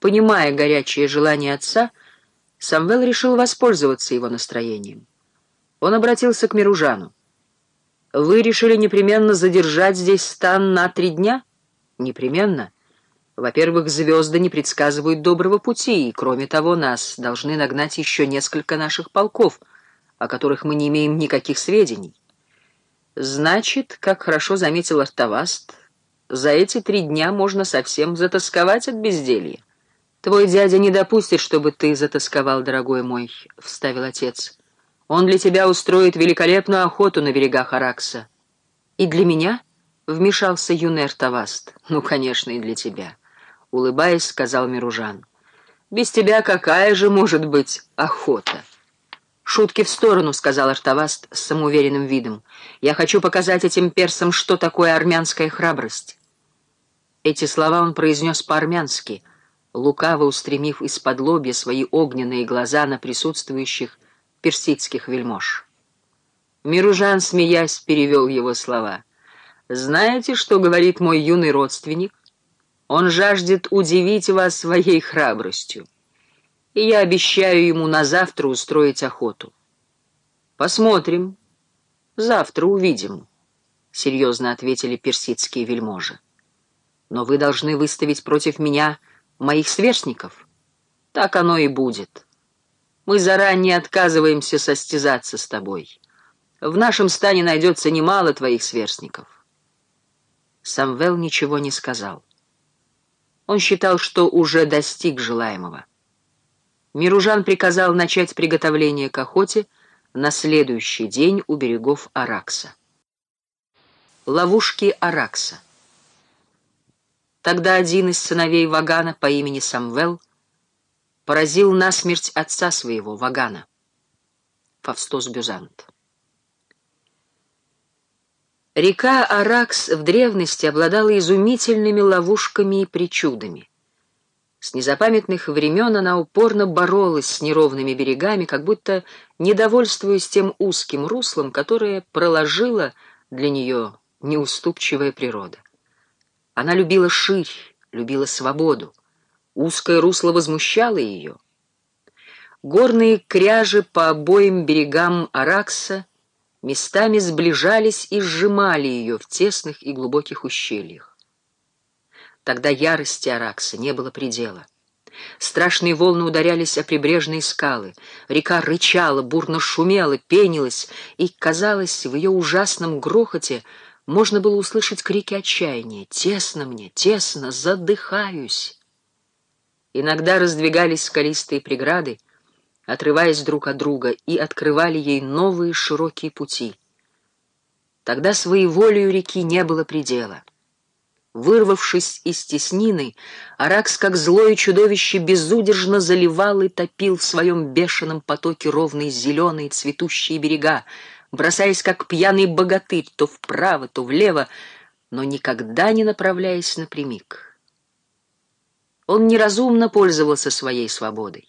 Понимая горячее желание отца, Самвел решил воспользоваться его настроением. Он обратился к Миружану. «Вы решили непременно задержать здесь стан на три дня?» «Непременно. Во-первых, звезды не предсказывают доброго пути, и, кроме того, нас должны нагнать еще несколько наших полков, о которых мы не имеем никаких сведений. Значит, как хорошо заметил Артаваст, за эти три дня можно совсем затасковать от безделья. «Твой дядя не допустит, чтобы ты затасковал, дорогой мой», — вставил отец. «Он для тебя устроит великолепную охоту на берегах Аракса». «И для меня?» — вмешался юный Артаваст. «Ну, конечно, и для тебя», — улыбаясь, сказал Миружан. «Без тебя какая же может быть охота?» «Шутки в сторону», — сказал Артаваст с самоуверенным видом. «Я хочу показать этим персам, что такое армянская храбрость». Эти слова он произнес по-армянски, лукаво устремив из-под лобья свои огненные глаза на присутствующих персидских вельмож. Миружан, смеясь, перевел его слова. «Знаете, что говорит мой юный родственник? Он жаждет удивить вас своей храбростью, и я обещаю ему на завтра устроить охоту. Посмотрим. Завтра увидим», — серьезно ответили персидские вельможи. Но вы должны выставить против меня моих сверстников. Так оно и будет. Мы заранее отказываемся состязаться с тобой. В нашем стане найдется немало твоих сверстников. Самвел ничего не сказал. Он считал, что уже достиг желаемого. Миружан приказал начать приготовление к охоте на следующий день у берегов Аракса. Ловушки Аракса Тогда один из сыновей Вагана по имени Самвел поразил насмерть отца своего, Вагана. Фавстос Бюзант. Река Аракс в древности обладала изумительными ловушками и причудами. С незапамятных времен она упорно боролась с неровными берегами, как будто недовольствуясь тем узким руслом, которое проложила для нее неуступчивая природа. Она любила ширь, любила свободу. Узкое русло возмущало ее. Горные кряжи по обоим берегам Аракса местами сближались и сжимали ее в тесных и глубоких ущельях. Тогда ярости Аракса не было предела. Страшные волны ударялись о прибрежные скалы. Река рычала, бурно шумела, пенилась, и, казалось, в ее ужасном грохоте можно было услышать крики отчаяния. «Тесно мне, тесно, задыхаюсь!» Иногда раздвигались скалистые преграды, отрываясь друг от друга, и открывали ей новые широкие пути. Тогда своей волею реки не было предела. Вырвавшись из теснины, Аракс, как злое чудовище, безудержно заливал и топил в своем бешеном потоке ровные зеленые цветущие берега, бросаясь как пьяный богатырь то вправо, то влево, но никогда не направляясь напрямик. Он неразумно пользовался своей свободой.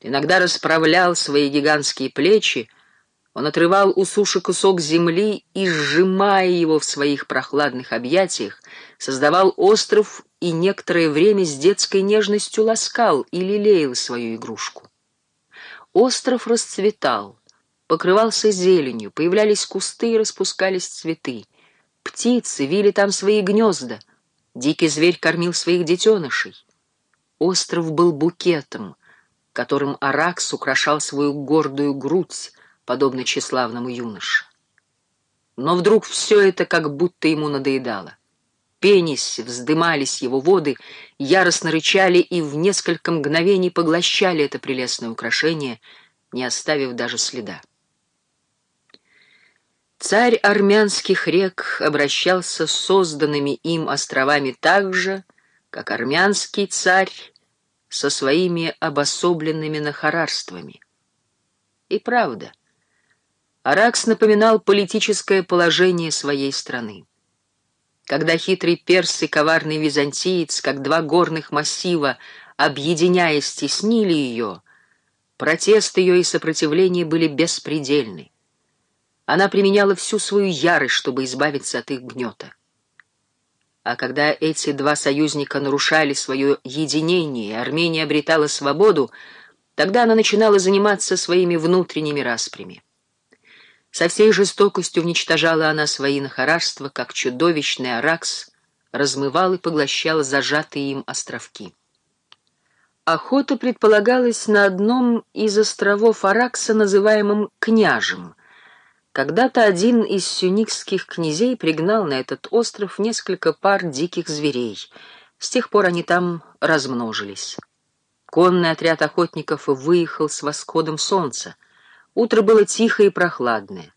Иногда расправлял свои гигантские плечи, он отрывал у суши кусок земли и, сжимая его в своих прохладных объятиях, создавал остров и некоторое время с детской нежностью ласкал и лелеял свою игрушку. Остров расцветал, покрывался зеленью, появлялись кусты и распускались цветы. Птицы вили там свои гнезда, дикий зверь кормил своих детенышей. Остров был букетом, которым Аракс украшал свою гордую грудь, подобно тщеславному юноше. Но вдруг все это как будто ему надоедало. Пенись, вздымались его воды, яростно рычали и в несколько мгновений поглощали это прелестное украшение, не оставив даже следа. Царь армянских рек обращался с созданными им островами так же, как армянский царь со своими обособленными нахарарствами. И правда, Аракс напоминал политическое положение своей страны. Когда хитрый перс и коварный византиец, как два горных массива, объединяясь, теснили ее, протест ее и сопротивление были беспредельны. Она применяла всю свою ярость, чтобы избавиться от их гнета. А когда эти два союзника нарушали свое единение, и Армения обретала свободу, тогда она начинала заниматься своими внутренними распрями. Со всей жестокостью уничтожала она свои нахарарства, как чудовищный аракс размывал и поглощал зажатые им островки. Охота предполагалась на одном из островов Аракса, называемом Княжем. Когда-то один из сюникских князей пригнал на этот остров несколько пар диких зверей. С тех пор они там размножились. Конный отряд охотников выехал с восходом солнца. Утро было тихое и прохладное.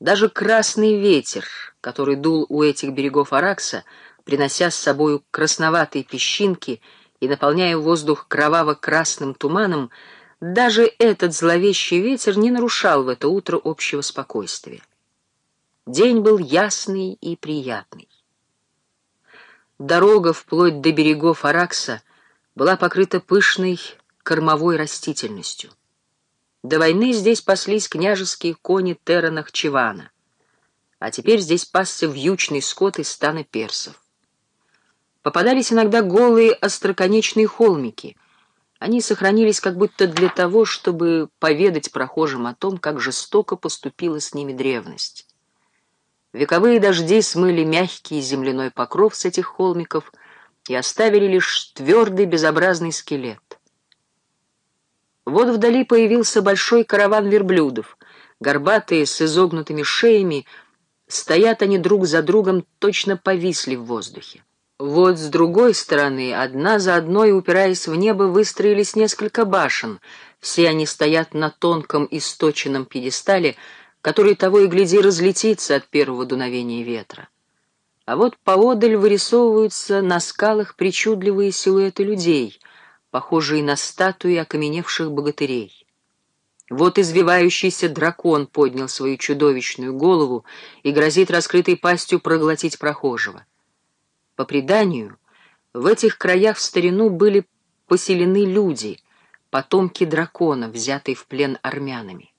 Даже красный ветер, который дул у этих берегов Аракса, принося с собою красноватые песчинки — и наполняя воздух кроваво-красным туманом, даже этот зловещий ветер не нарушал в это утро общего спокойствия. День был ясный и приятный. Дорога вплоть до берегов Аракса была покрыта пышной кормовой растительностью. До войны здесь паслись княжеские кони Терана Чивана, а теперь здесь пасся вьючный скот из стана персов. Попадались иногда голые остроконечные холмики. Они сохранились как будто для того, чтобы поведать прохожим о том, как жестоко поступила с ними древность. Вековые дожди смыли мягкий земляной покров с этих холмиков и оставили лишь твердый безобразный скелет. Вот вдали появился большой караван верблюдов. Горбатые, с изогнутыми шеями, стоят они друг за другом, точно повисли в воздухе. Вот с другой стороны, одна за одной, упираясь в небо, выстроились несколько башен. Все они стоят на тонком источенном пьедестале, который того и гляди разлетится от первого дуновения ветра. А вот поодаль вырисовываются на скалах причудливые силуэты людей, похожие на статуи окаменевших богатырей. Вот извивающийся дракон поднял свою чудовищную голову и грозит раскрытой пастью проглотить прохожего. По преданию, в этих краях в старину были поселены люди, потомки дракона, взятые в плен армянами.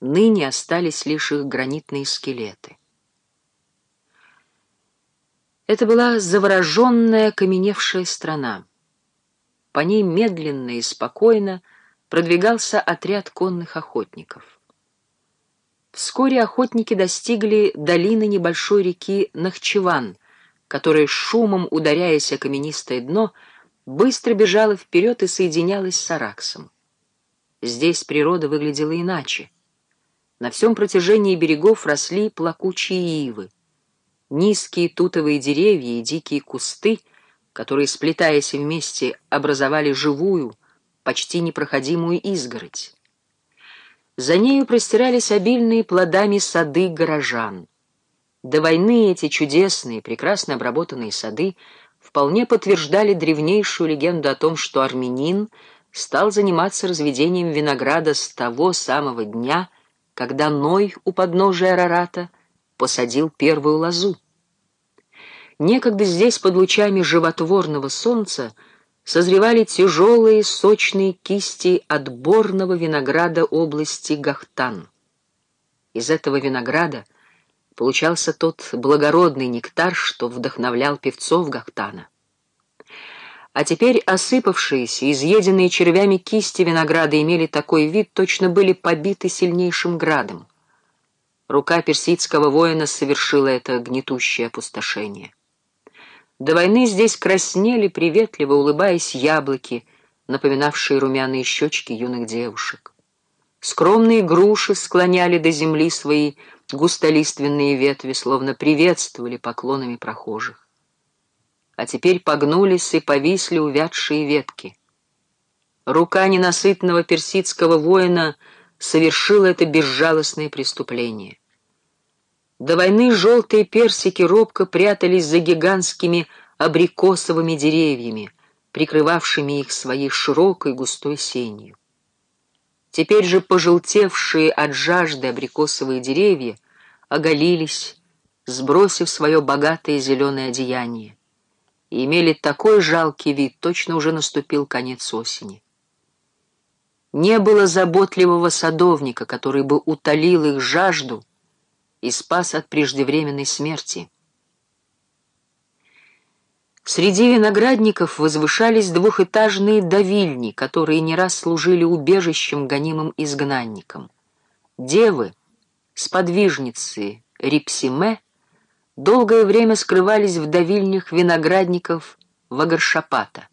Ныне остались лишь их гранитные скелеты. Это была завороженная, каменевшая страна. По ней медленно и спокойно продвигался отряд конных охотников. Вскоре охотники достигли долины небольшой реки Нахчеван, которая, шумом ударяясь о каменистое дно, быстро бежала вперед и соединялась с Араксом. Здесь природа выглядела иначе. На всем протяжении берегов росли плакучие ивы. Низкие тутовые деревья и дикие кусты, которые, сплетаясь вместе, образовали живую, почти непроходимую изгородь. За нею простирались обильные плодами сады горожан. До войны эти чудесные, прекрасно обработанные сады вполне подтверждали древнейшую легенду о том, что армянин стал заниматься разведением винограда с того самого дня, когда Ной у подножия Арарата посадил первую лозу. Некогда здесь под лучами животворного солнца созревали тяжелые сочные кисти отборного винограда области Гахтан. Из этого винограда получался тот благородный нектар, что вдохновлял певцов Гахтана. А теперь осыпавшиеся, изъеденные червями кисти винограда имели такой вид, точно были побиты сильнейшим градом. Рука персидского воина совершила это гнетущее опустошение. До войны здесь краснели, приветливо улыбаясь, яблоки, напоминавшие румяные щечки юных девушек. Скромные груши склоняли до земли свои густолиственные ветви, словно приветствовали поклонами прохожих. А теперь погнулись и повисли увядшие ветки. Рука ненасытного персидского воина совершила это безжалостное преступление. До войны желтые персики робко прятались за гигантскими абрикосовыми деревьями, прикрывавшими их своей широкой густой сенью. Теперь же пожелтевшие от жажды абрикосовые деревья оголились, сбросив свое богатое зеленое одеяние, и имели такой жалкий вид, точно уже наступил конец осени. Не было заботливого садовника, который бы утолил их жажду и спас от преждевременной смерти. Среди виноградников возвышались двухэтажные давильни, которые не раз служили убежищем гонимым изгнанникам. Девы, сподвижницы Рипсиме, долгое время скрывались в давильнях виноградников Вагаршапата.